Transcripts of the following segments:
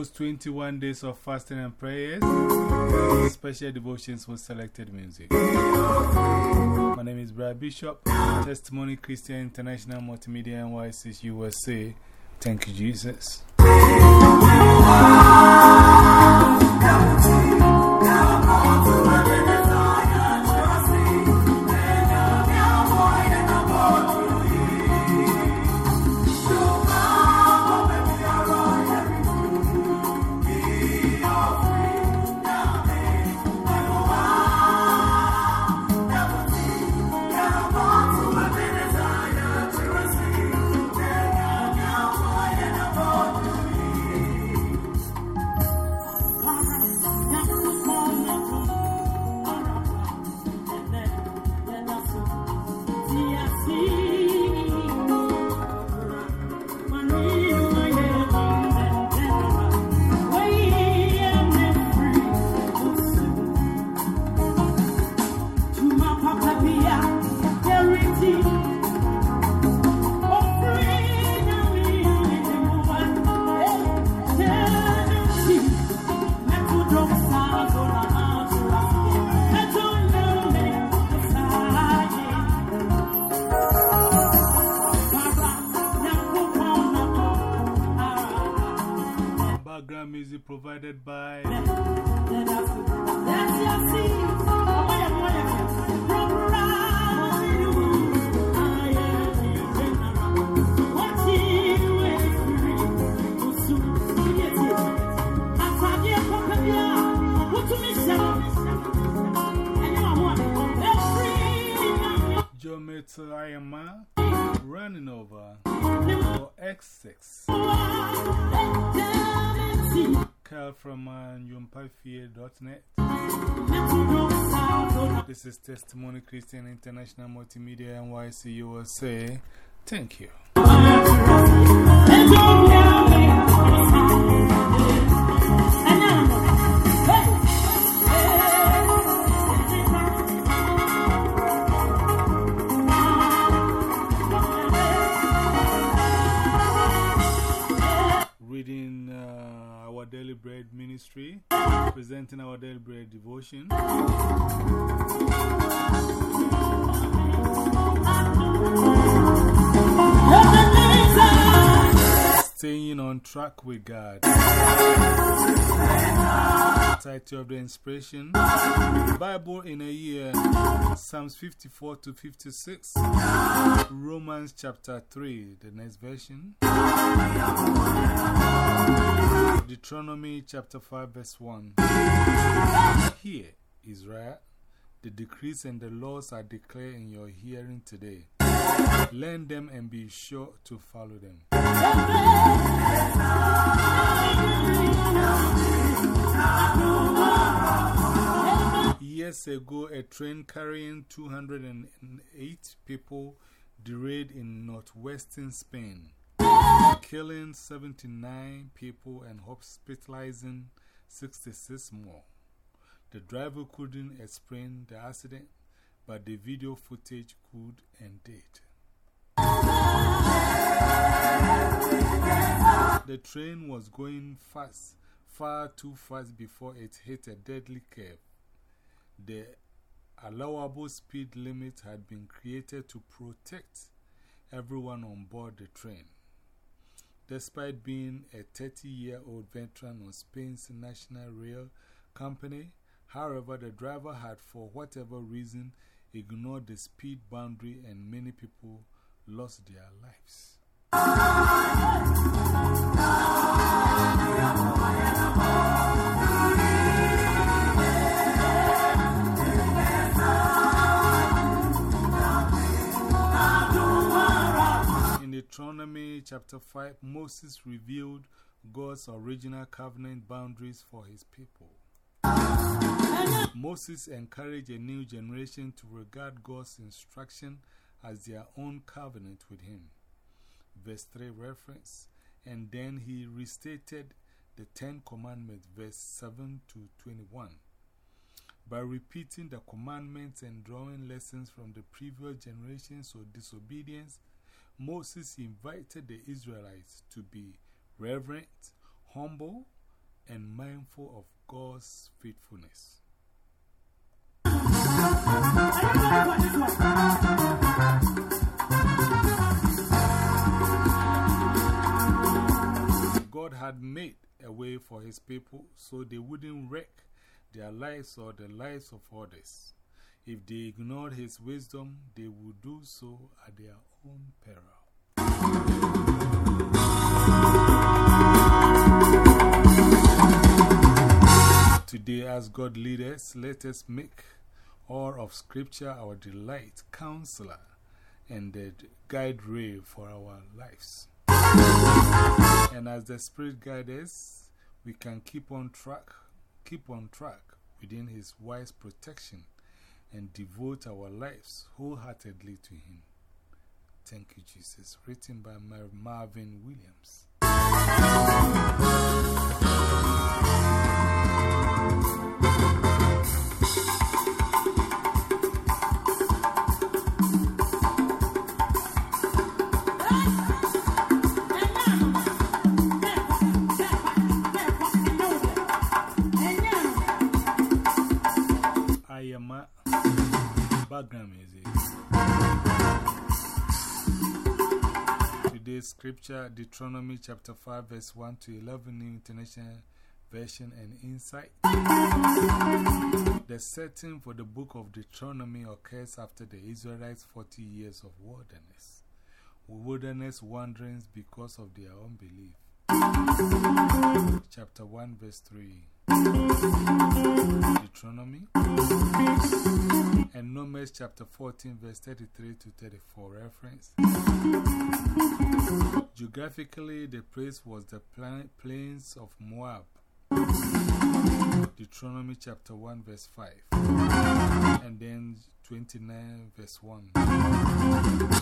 host 21 days of fasting and prayers, special devotions with selected music. My name is Brad Bishop, Testimony Christian International Multimedia NYC USA. Thank you, Jesus. This is Testimony Christian International Multimedia NYC USA. Thank you. Ministry, presenting our Daily Bread devotion. Staying on track with God. Title of the inspiration Bible in a year Psalms 54 to 56, Romans chapter 3, the next version, Deuteronomy chapter 5, verse 1. Hear, Israel, the decrees and the laws are declared in your hearing today. Learn them and be sure to follow them. Years ago, a train carrying 208 people derailed in northwestern Spain, killing 79 people and hospitalizing 66 more. The driver couldn't explain the accident, but the video footage could and did. The train was going fast, far too fast before it hit a deadly curve. The allowable speed limit had been created to protect everyone on board the train. Despite being a 30 year old veteran of Spain's national rail company, however, the driver had, for whatever reason, ignored the speed boundary and many people lost their lives. In Deuteronomy chapter 5, Moses revealed God's original covenant boundaries for his people. Moses encouraged a new generation to regard God's instruction as their own covenant with him. Verse 3 reference, and then he restated the Ten Commandments, verse 7 to 21. By repeating the commandments and drawing lessons from the previous generations of disobedience, Moses invited the Israelites to be reverent, humble, and mindful of God's faithfulness. God had made a way for his people so they wouldn't wreck their lives or the lives of others. If they ignored his wisdom, they would do so at their own peril. Today, as God leaders, let us make all of Scripture our delight, counselor, and the guide ray for our lives. And as the Spirit guides us, we can keep on track, keep on track within His wise protection and devote our lives wholeheartedly to Him. Thank you, Jesus. Written by Marvin Williams. I scripture Deuteronomy chapter 5, verse 1 to 11, New International Version and Insight. The setting for the book of Deuteronomy occurs after the Israelites' 40 years of wilderness, wilderness wanderings because of their unbelief. Chapter 1, verse 3. Deuteronomy and Numbers chapter 14, verse 33 to 34 reference. Geographically, the place was the plains of Moab. Deuteronomy chapter 1, verse 5, and then 29, verse 1.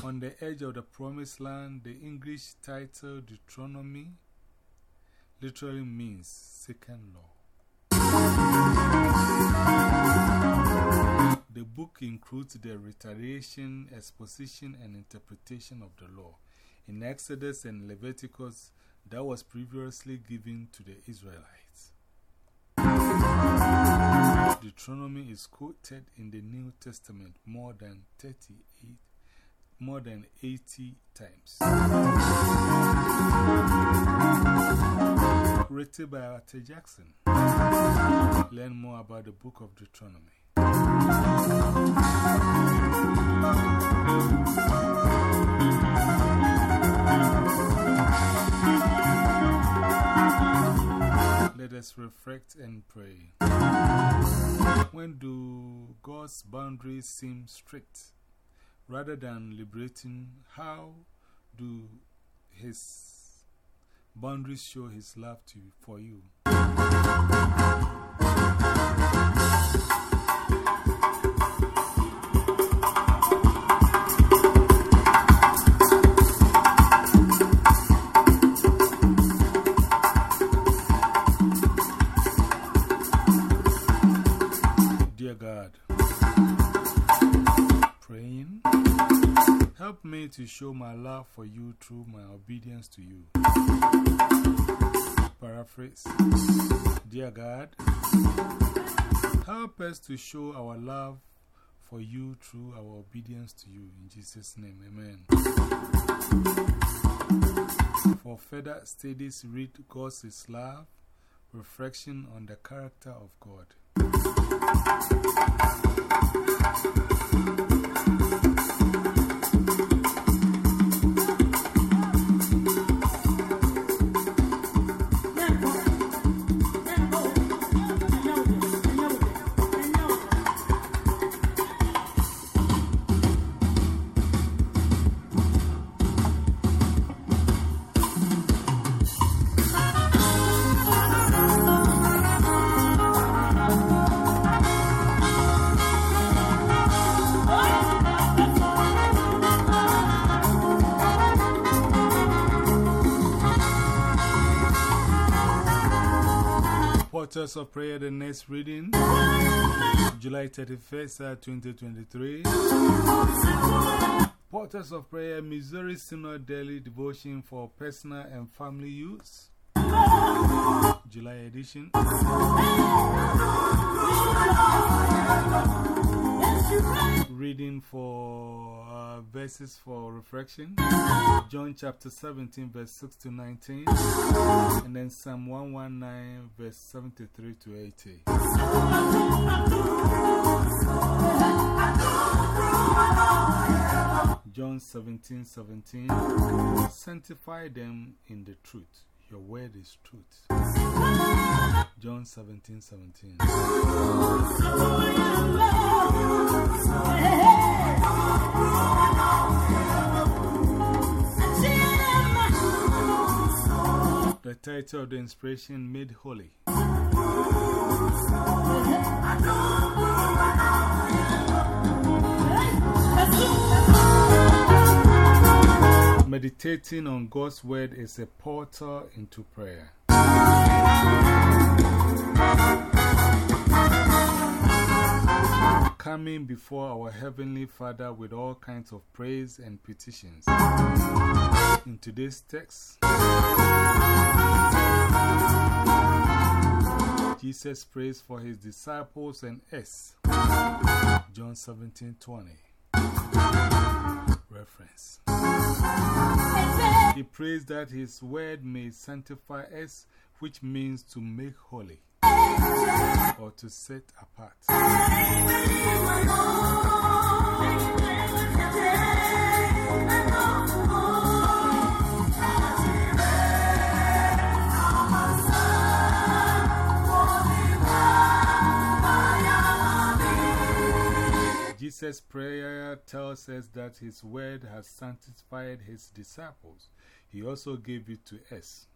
On the edge of the promised land, the English title Deuteronomy literally means second law. The book includes the reiteration, exposition, and interpretation of the law in Exodus and Leviticus that was previously given to the Israelites. Deuteronomy is quoted in the New Testament more than 38, more than 80 times. Written by Arthur Jackson. Learn more about the book of Deuteronomy. Let us reflect and pray. When do God's boundaries seem strict? Rather than liberating, how do His boundaries show His love to, for you? To show my love for you through my obedience to you. Paraphrase Dear God, help us to show our love for you through our obedience to you. In Jesus' name, amen. For further studies, read God's Love, Reflection on the Character of God. Portals of Prayer, the next reading, July 31st, uh, 2023. Portals of Prayer, Missouri Synod Daily Devotion for Personal and Family Use. July edition. Reading for verses for reflection John chapter 17, verse 6 to 19, and then Psalm 119, verse 73 to 80. John 17, 17. Sanctify them in the truth. Your word is truth. John 17, 17. The title of the inspiration, Made Holy. Meditating on God's Word is a portal into prayer. Coming before our Heavenly Father with all kinds of praise and petitions. In today's text, Jesus prays for his disciples and us. John 17 20. Reference. He prays that his word may sanctify us, which means to make holy or to set apart. Jesus' prayer tells us that His word has sanctified His disciples. He also gave it to us.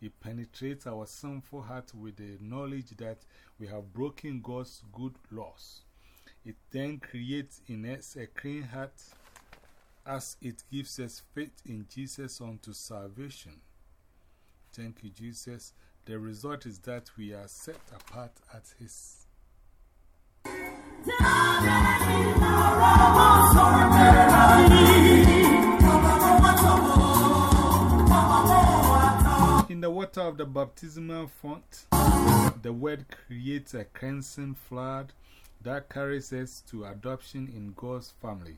It penetrates our sinful heart with the knowledge that we have broken God's good laws. It then creates in us a clean heart as it gives us faith in Jesus unto salvation. Thank you, Jesus. The result is that we are set apart at His. In the water of the baptismal font, the word creates a cleansing flood that carries us to adoption in God's family.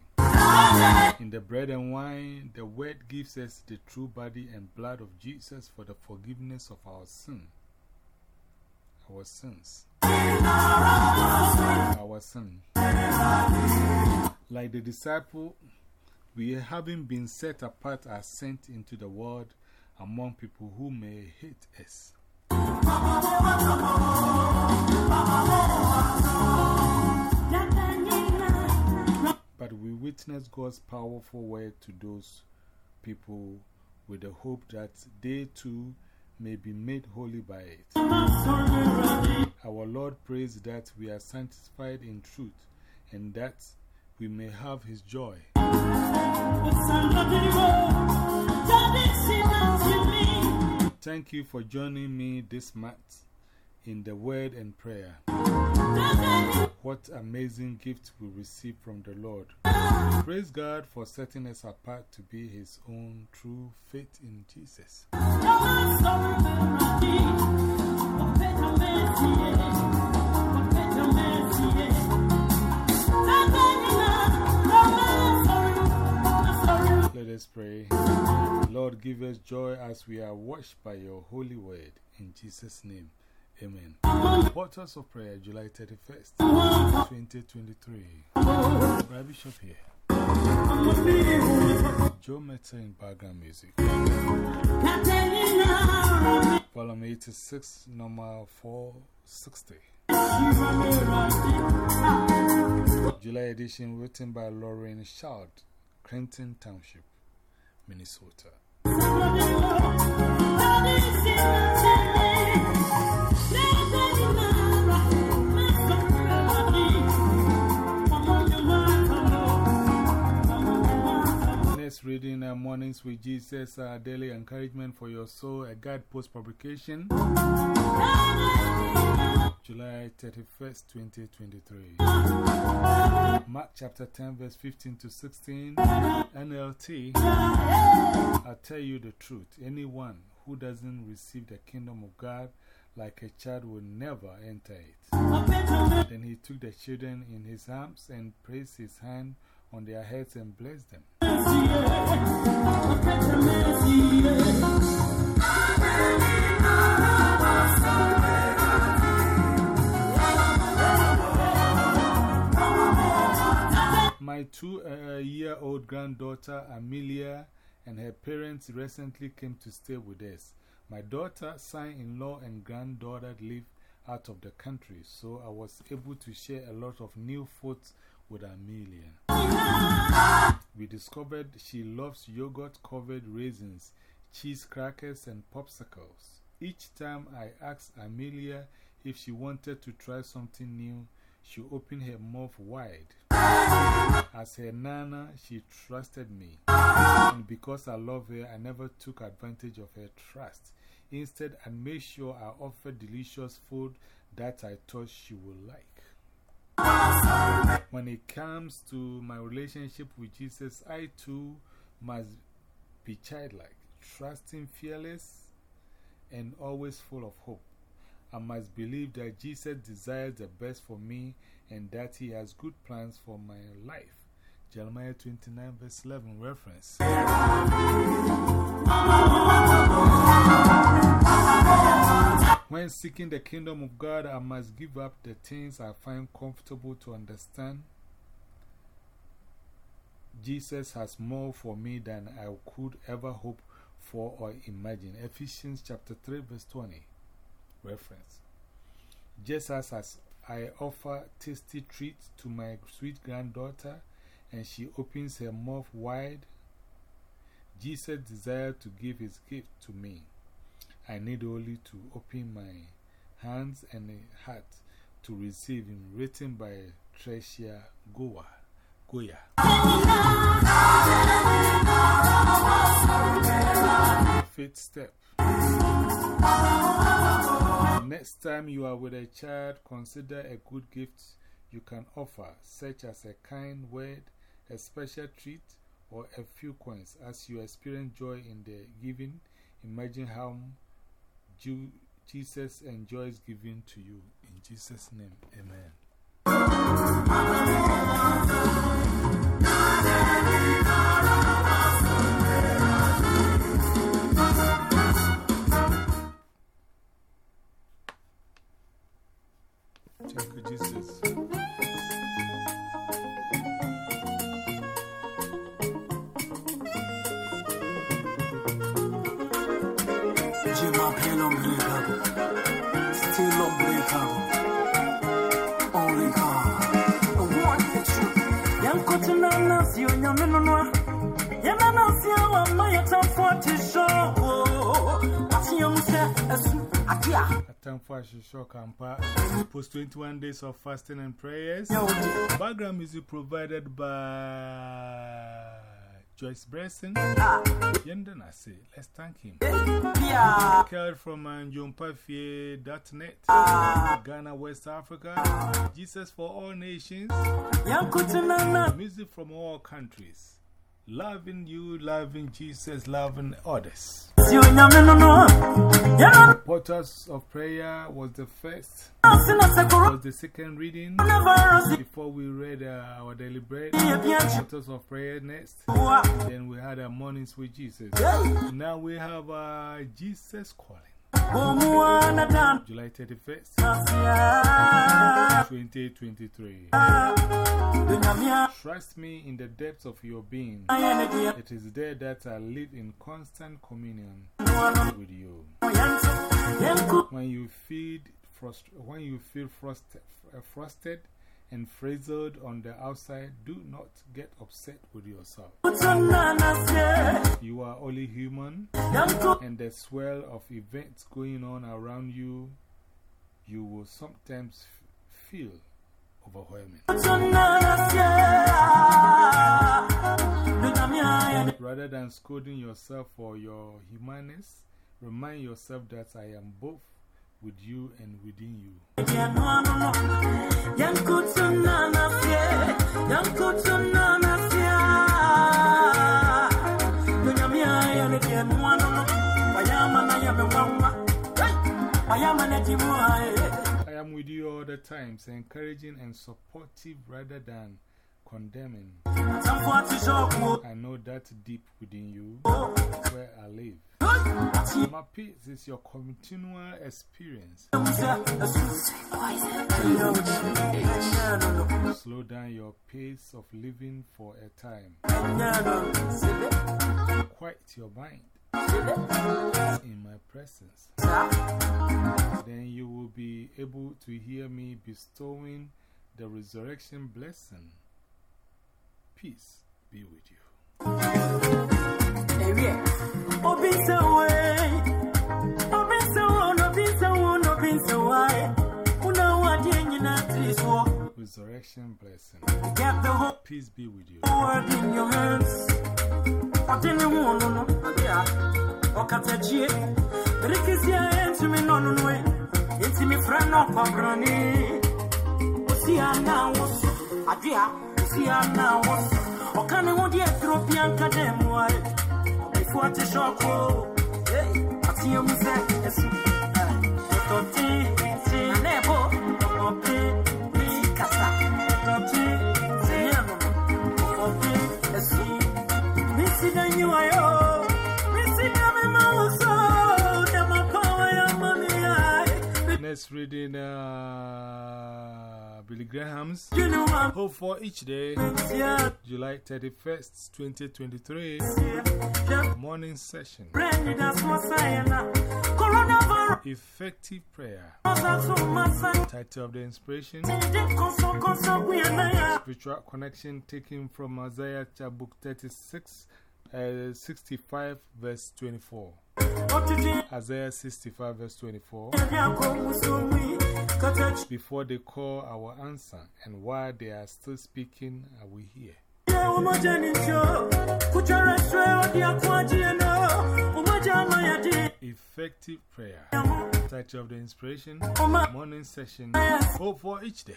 In the bread and wine, the word gives us the true body and blood of Jesus for the forgiveness of our sin. Our sins. Our sin. Like the disciple, we having been set apart are sent into the world among people who may hate us. But we witness God's powerful word to those people with the hope that they too may be made holy by it. Our Lord prays that we are sanctified in truth and that we may have His joy. Thank you for joining me this month in the word and prayer. What amazing gift we receive from the Lord. Praise God for setting us apart to be His own true faith in Jesus. Let us pray. Lord, give us joy as we are washed by your holy word. In Jesus' name, amen. Portals of Prayer, July 31st, 2023. Rabbi Bishop here. Joe Meta in background music. Volume 86, number 460. July edition written by Lauren Shard, Clinton Township, Minnesota. Reading uh, Mornings with Jesus, uh, daily encouragement for your soul, a guide post publication. July 31st, 2023. Mark chapter 10, verse 15 to 16. NLT. I tell you the truth. Anyone who doesn't receive the kingdom of God like a child will never enter it. Then he took the children in his arms and placed his hand on their heads and blessed them. My two uh, year old granddaughter Amelia and her parents recently came to stay with us. My daughter, son in law, and granddaughter live out of the country, so I was able to share a lot of new foods with Amelia. We discovered she loves yogurt covered raisins, cheese crackers, and popsicles. Each time I asked Amelia if she wanted to try something new, she opened her mouth wide. As her nana, she trusted me. And because I love her, I never took advantage of her trust. Instead, I made sure I offered delicious food that I thought she would like. When it comes to my relationship with Jesus, I too must be childlike, trusting, fearless, and always full of hope. I must believe that Jesus desires the best for me and that He has good plans for my life. Jeremiah 29, verse 11 reference. When seeking the kingdom of God, I must give up the things I find comfortable to understand. Jesus has more for me than I could ever hope for or imagine. Ephesians chapter 3, verse 20. Reference. Just as, as I offer tasty treats to my sweet granddaughter and she opens her mouth wide, Jesus desired to give his gift to me. I need only to open my hands and heart to receive him, written by Tricia Goa. Goyer. Faith step. Next time you are with a child, consider a good gift you can offer, such as a kind word, a special treat, or a few coins. As you experience joy in the giving, imagine how Jesus enjoys giving to you. In Jesus' name, amen. Atia. Time for a short camper. Post 21 days of fasting and prayers. Background music provided by Joyce Bresson. Yenden, I say, let's thank him. Yeah. Carried from JohnPafie.net, Ghana, West Africa. Jesus for all nations. Music from all countries. Loving you, loving Jesus, loving others. Si onyamenonwa. Yana Portals of Prayer was the first, nasi na sekuru. was the second reading. Before we read uh, our daily bread. Portals of Prayer next. Then we had our mornings with Jesus. Now we have uh, Jesus Calling, Omuwa na dan. July 31st, 2023. Trust me in the depths of your being. It is there that I live in constant communion with you. When you feed frust when you feel frosted, uh, frosted and frazzled on the outside, do not get upset with yourself. You are only human, and the swell of events going on around you, you will sometimes feel overwhelming. Rather than scolding yourself for your humanness, remind yourself that I am both with you and within you. dia nuano no. Yanku tuna nasia. Yanku tuna nasia. Dunyamia ayene dia nuano no. Wayama na yame wawa. Hey. Wayama na di with you all the time, encouraging and supportive rather than condemning. I know that deep within you, where I live. My peace is your continual experience. Slow down your pace of living for a time. Quiet your mind in my presence. Then you will be able to hear me bestowing the resurrection blessing. Peace be with you. Resurrection blessing. Peace be with you. in your hands. I didn't want to know. Yeah. Or cut a cheer. Rikisia enter me no no way. Into me friend of Pabrani. See, I now. Adia. Was. Or can I want the Ethiopian Cadem? Before the shock. Hey, I see you uh, Billy Graham's Hope for Each Day, July 31st, 2023, morning session. Effective Prayer. Title of the inspiration. Spiritual Connection taken from Isaiah book 36, uh, 65, verse 24. Isaiah 65, verse 24. Before they call our answer, and while they are still speaking, are we here? Effective prayer. Title of the inspiration Morning session. Hope for each day.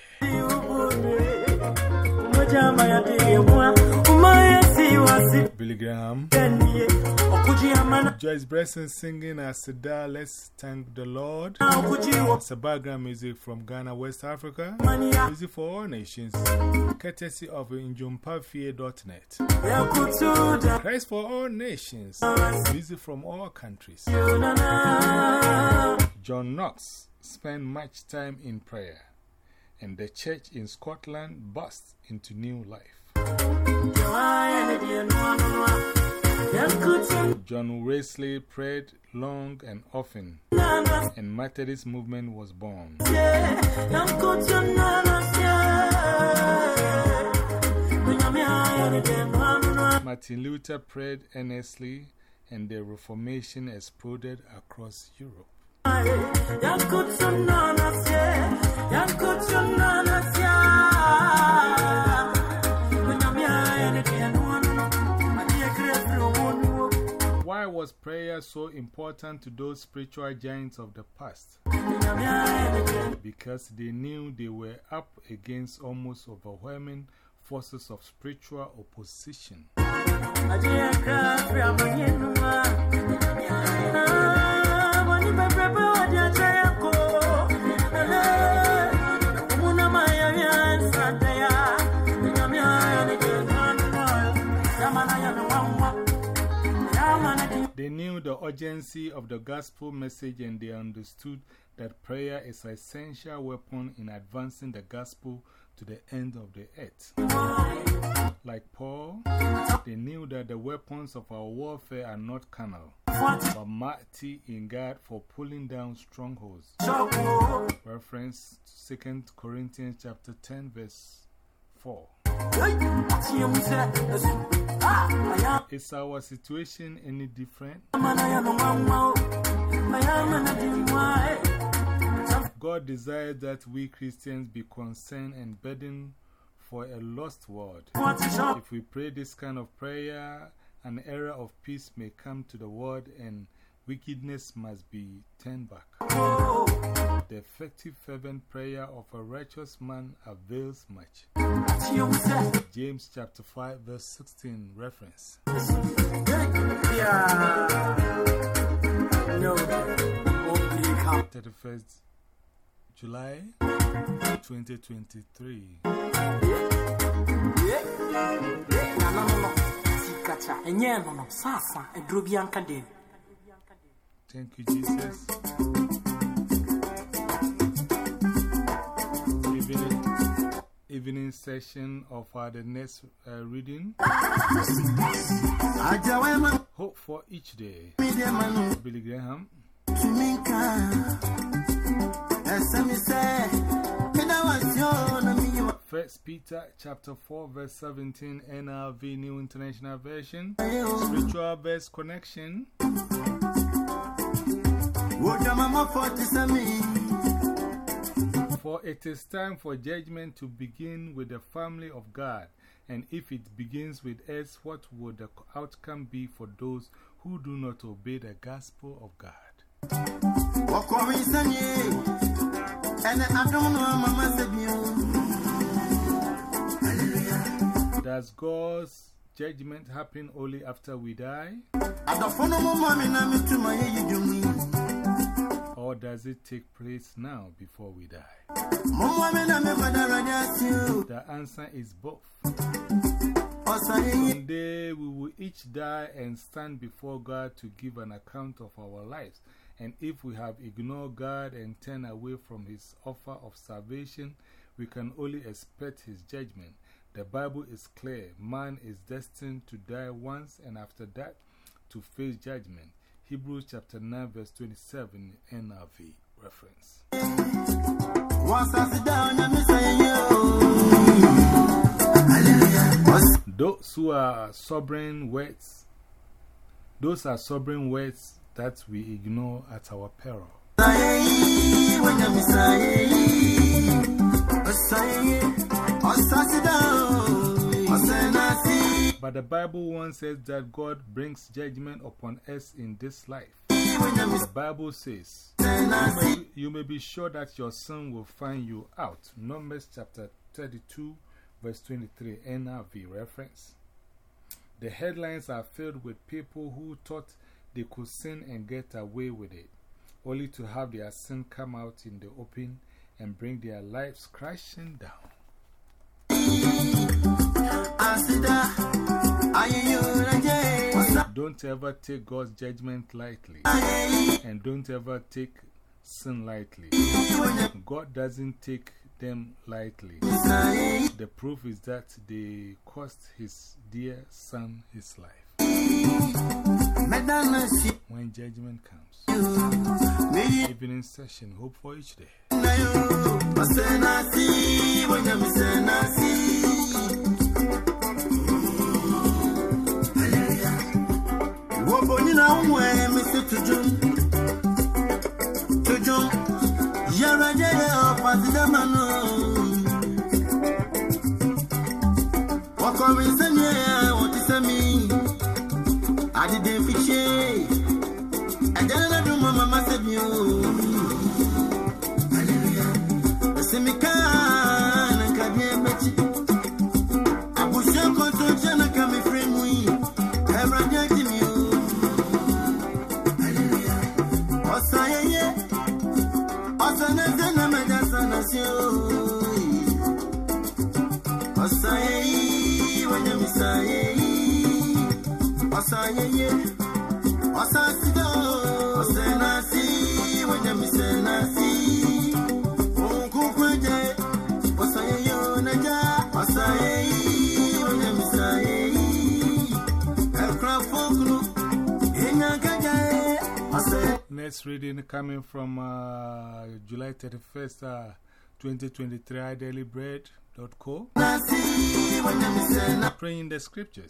Billy Graham. Joyce Bresson singing Asida, Let's Thank the Lord. It's a background music from Ghana, West Africa. Music for all nations. Courtesy of injumpafie.net. Christ for all nations. Music from all countries. John Knox spent much time in prayer, and the church in Scotland burst into new life. John Wesley prayed long and often, and Methodist movement was born. Martin Luther prayed earnestly, and the Reformation exploded across Europe. Why was prayer so important to those spiritual giants of the past? Because they knew they were up against almost overwhelming forces of spiritual opposition. They knew the urgency of the gospel message and they understood that prayer is an essential weapon in advancing the gospel to the end of the earth. Like Paul, they knew that the weapons of our warfare are not carnal, but mighty in God for pulling down strongholds. Reference 2 Corinthians chapter 10, verse 4. Is our situation any different? God desires that we Christians be concerned and burdened for a lost world. If we pray this kind of prayer, an era of peace may come to the world and wickedness must be turned back. The effective fervent prayer of a righteous man avails much. James chapter 5 verse 16 reference. 31st July 2023. na Thank you, Jesus. Evening, evening session of the next uh, reading. Hope for each day. Billy Graham. First Peter chapter 4 verse 17 NRV New International Version Spiritual Verse Connection For it is time for judgment to begin with the family of God. And if it begins with us what would the outcome be for those who do not obey the gospel of God? Does God's judgment happen only after we die? Or does it take place now before we die? The answer is both. One day we will each die and stand before God to give an account of our lives. And if we have ignored God and turned away from His offer of salvation, we can only expect His judgment. The Bible is clear man is destined to die once and after that to face judgment. Hebrews chapter 9, verse 27, NRV reference. Those who are sovereign words, those are sovereign words that we ignore at our peril. But the Bible once says that God brings judgment upon us in this life. The Bible says, you may, you may be sure that your son will find you out. Numbers chapter 32, verse 23, NRV reference. The headlines are filled with people who thought they could sin and get away with it, only to have their sin come out in the open and bring their lives crashing down. Don't ever take God's judgment lightly, and don't ever take sin lightly. God doesn't take them lightly. The proof is that they cost his dear son his life. When judgment comes, evening session, hope for each day. Mr. Tujum reading coming from uh, July 31st, uh, 2023, idailybread.co. Praying the scriptures.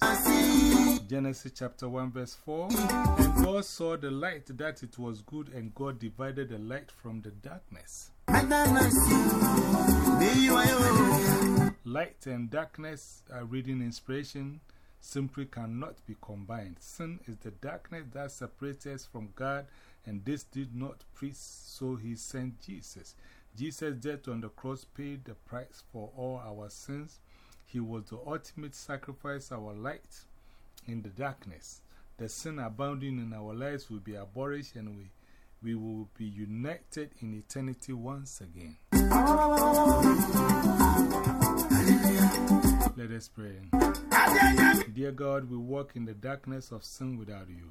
Genesis chapter 1, verse 4. And God saw the light that it was good, and God divided the light from the darkness. Light and darkness are reading inspiration simply cannot be combined. Sin is the darkness that separates us from God, and this did not please, so He sent Jesus. Jesus' death on the cross paid the price for all our sins. He was the ultimate sacrifice, our light in the darkness. The sin abounding in our lives will be abolished, and we we will be united in eternity once again. Let us pray. Dear God, we walk in the darkness of sin without you.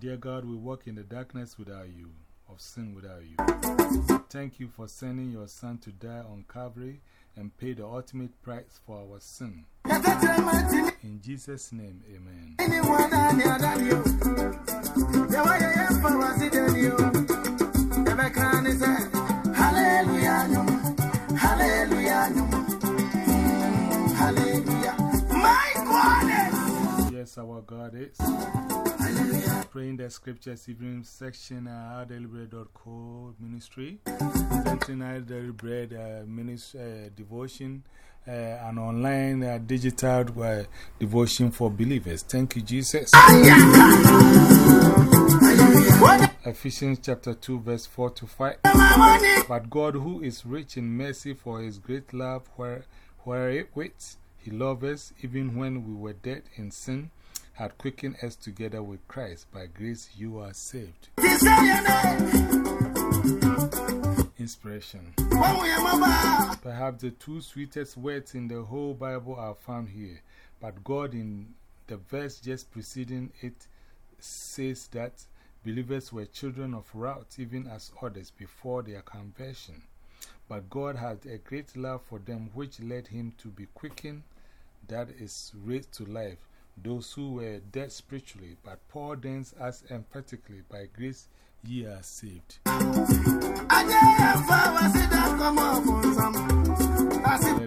Dear God, we walk in the darkness without you, of sin without you. Thank you for sending your Son to die on Calvary and pay the ultimate price for our sin. In Jesus' name, amen. Yes, our God is. Praying the scriptures evening section uh, ministry. Centenary Daily Bread uh, ministry, uh, devotion, uh, an online uh, digital uh, devotion for believers. Thank you, Jesus. Ephesians chapter 2, verse 4 to 5. But God, who is rich in mercy for his great love, where, where it waits, he loved us even when we were dead in sin, had quickened us together with Christ. By grace you are saved. Inspiration. Perhaps the two sweetest words in the whole Bible are found here, but God, in the verse just preceding it, says that believers were children of wrath even as others before their conversion. But God had a great love for them, which led him to be quickened, that is, raised to life, those who were dead spiritually. But Paul then asks emphatically, By grace ye are saved. Let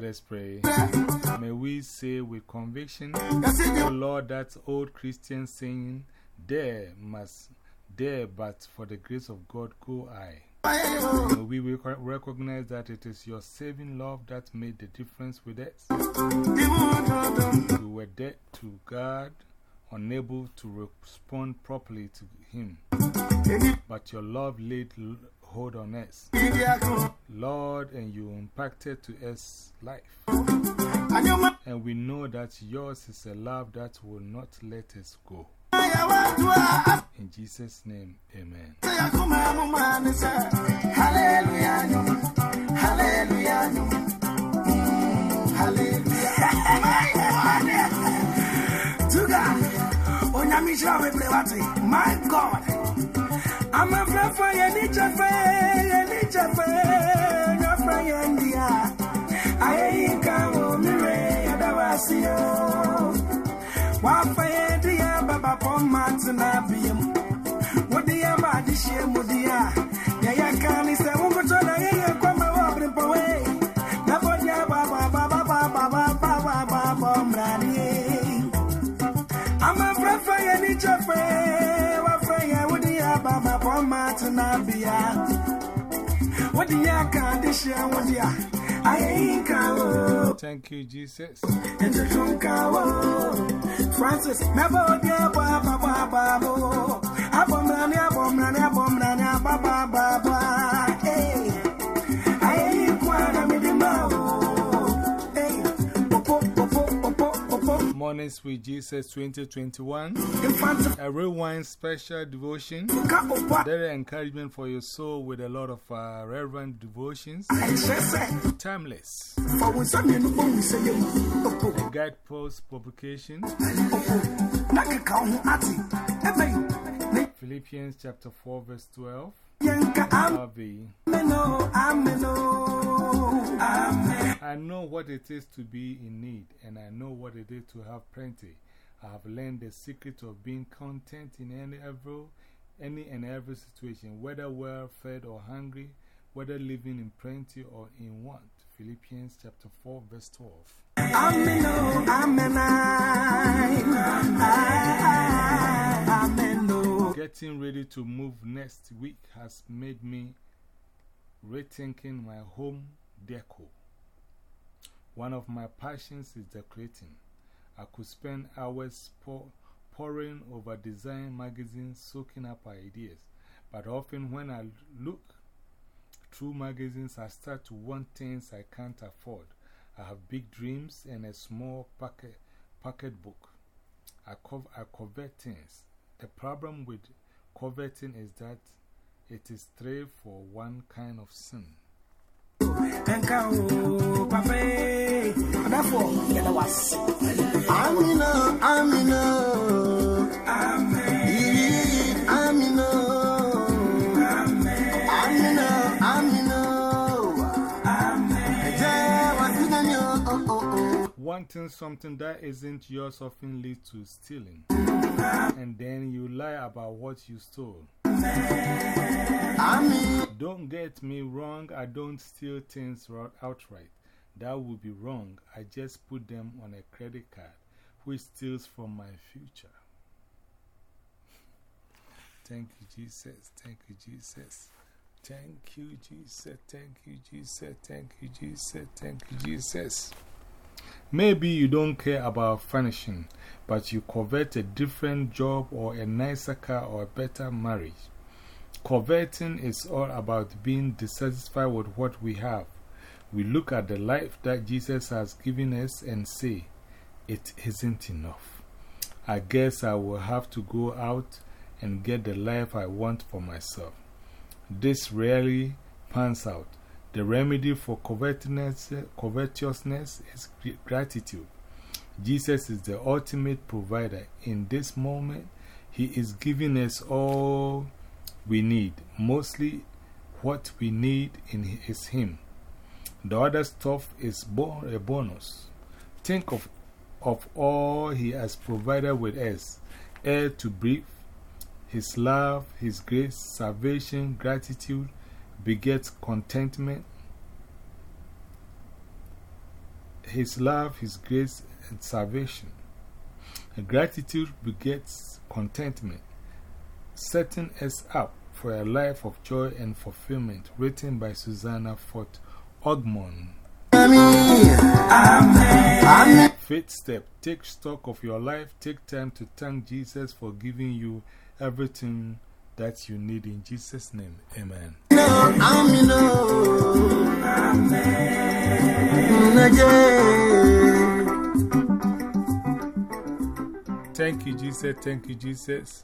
us pray. May we say with conviction, oh Lord, that old Christian saying, There must, there, but for the grace of God go I. We will recognize that it is your saving love that made the difference with us. We were dead to God, unable to respond properly to Him. But your love laid hold on us. Lord, and you impacted to us life. And we know that yours is a love that will not let us go. In Jesus' name, amen. My God. I'm a friend for your upon Martin Abium. What the Yama, the shame with the ya, Yakan is a woman to the Yaka, come over and away. Never Yaba, Baba, Baba, Baba, Baba, Baba, Mlani. I'm a prefer any chaffer, a friend with the Yaba, upon Martin Abia. What the Yaka, the shame with the ya. Thank you, Jesus. Francis, never dear Baba Baba. Abomania, Bomania, Bomania, Baba Baba. Mornings with Jesus 2021. A rewind special devotion. Very encouragement for your soul with a lot of uh, reverent devotions. Timeless. Guidepost publication. Philippians chapter 4, verse 12. I know what it is to be in need, and I know what it is to have plenty. I have learned the secret of being content in any, every, any and every situation, whether well fed or hungry, whether living in plenty or in want. Philippians chapter 4, verse 12. Getting ready to move next week has made me rethinking my home decor. One of my passions is decorating. I could spend hours poring over design magazines, soaking up ideas. But often when I look through magazines, I start to want things I can't afford. I have big dreams and a small pocket, pocketbook. I, cov I covet things. The problem with coveting is that it is straight for one kind of sin. Amina, Amina, Amina, Amina? Wanting something that isn't yours often leads to stealing. And then you lie about what you stole. Amen. Don't get me wrong, I don't steal things outright. That would be wrong. I just put them on a credit card, which steals from my future. Thank you, Jesus. Thank you, Jesus. Thank you, Jesus. Thank you, Jesus. Thank you, Jesus. Thank you, Jesus. Maybe you don't care about furnishing, but you covet a different job or a nicer car or a better marriage. Coveting is all about being dissatisfied with what we have. We look at the life that Jesus has given us and say, it isn't enough. I guess I will have to go out and get the life I want for myself. This rarely pans out. The remedy for covetousness, is gratitude. Jesus is the ultimate provider. In this moment, He is giving us all we need. Mostly what we need in is Him. The other stuff is bo a bonus. Think of, of all He has provided with us air to breathe, His love, His grace, salvation, gratitude begets contentment. His love, His grace, and salvation. Gratitude begets contentment, setting us up for a life of joy and fulfillment. Written by Susanna Foth Aughtmon. Faith step. Take stock of your life. Take time to thank Jesus for giving you everything that you need in Jesus' name. Amen. Thank you, Jesus. Thank you, Jesus.